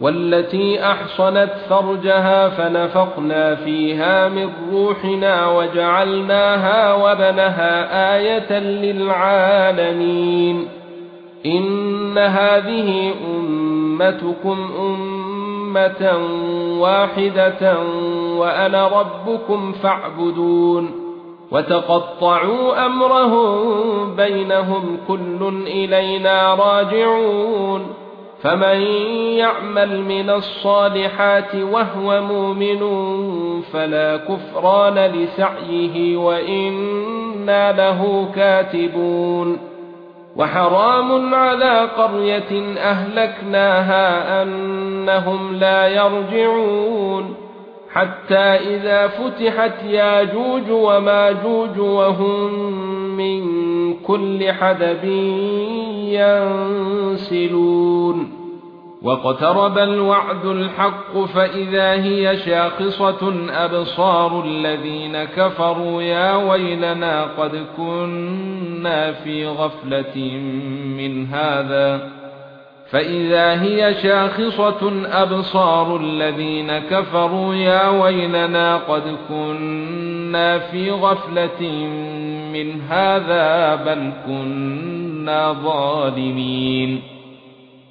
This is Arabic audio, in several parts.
والتي أحصنت فرجها فنفخنا فيها من روحنا وجعلناها وبنها آية للعالمين. إن هذه أمتكم أمة واحدة وأنا ربكم فاعبدون. وتقطعوا أمرهم بينهم كل إلينا راجعون. فمن يعمل من الصالحات وهو مؤمن فلا كفران لسعيه وإنا له كاتبون وحرام على قرية أهلكناها أنهم لا يرجعون حتى إذا فتحت ياجوج وماجوج وهم من كل حدب ينسلون واقترب الوعد الحق فإذا هي شاخصة أبصار الذين كفروا يا ويلنا قد كنا في غفلة من هذا فإذا هي شاخصة أبصار الذين كفروا يا ويلنا قد كنا في غفلة من هذا بل كنا ظالمين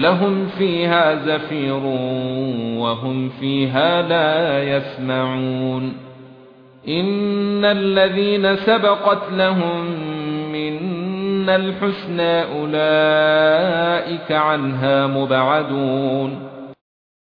لهم فيها زفير وهم فيها لا يسمعون. إن الذين سبقت لهم من الحسنى أولئك عنها مبعدون.